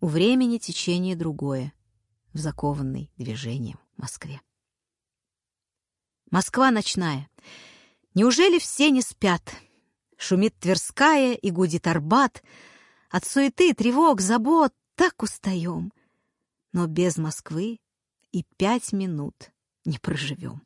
У времени течение другое, в закованной движением Москве. Москва ночная. Неужели все не спят? Шумит Тверская и гудит Арбат. От суеты, тревог, забот так устаем. Но без Москвы и пять минут не проживем.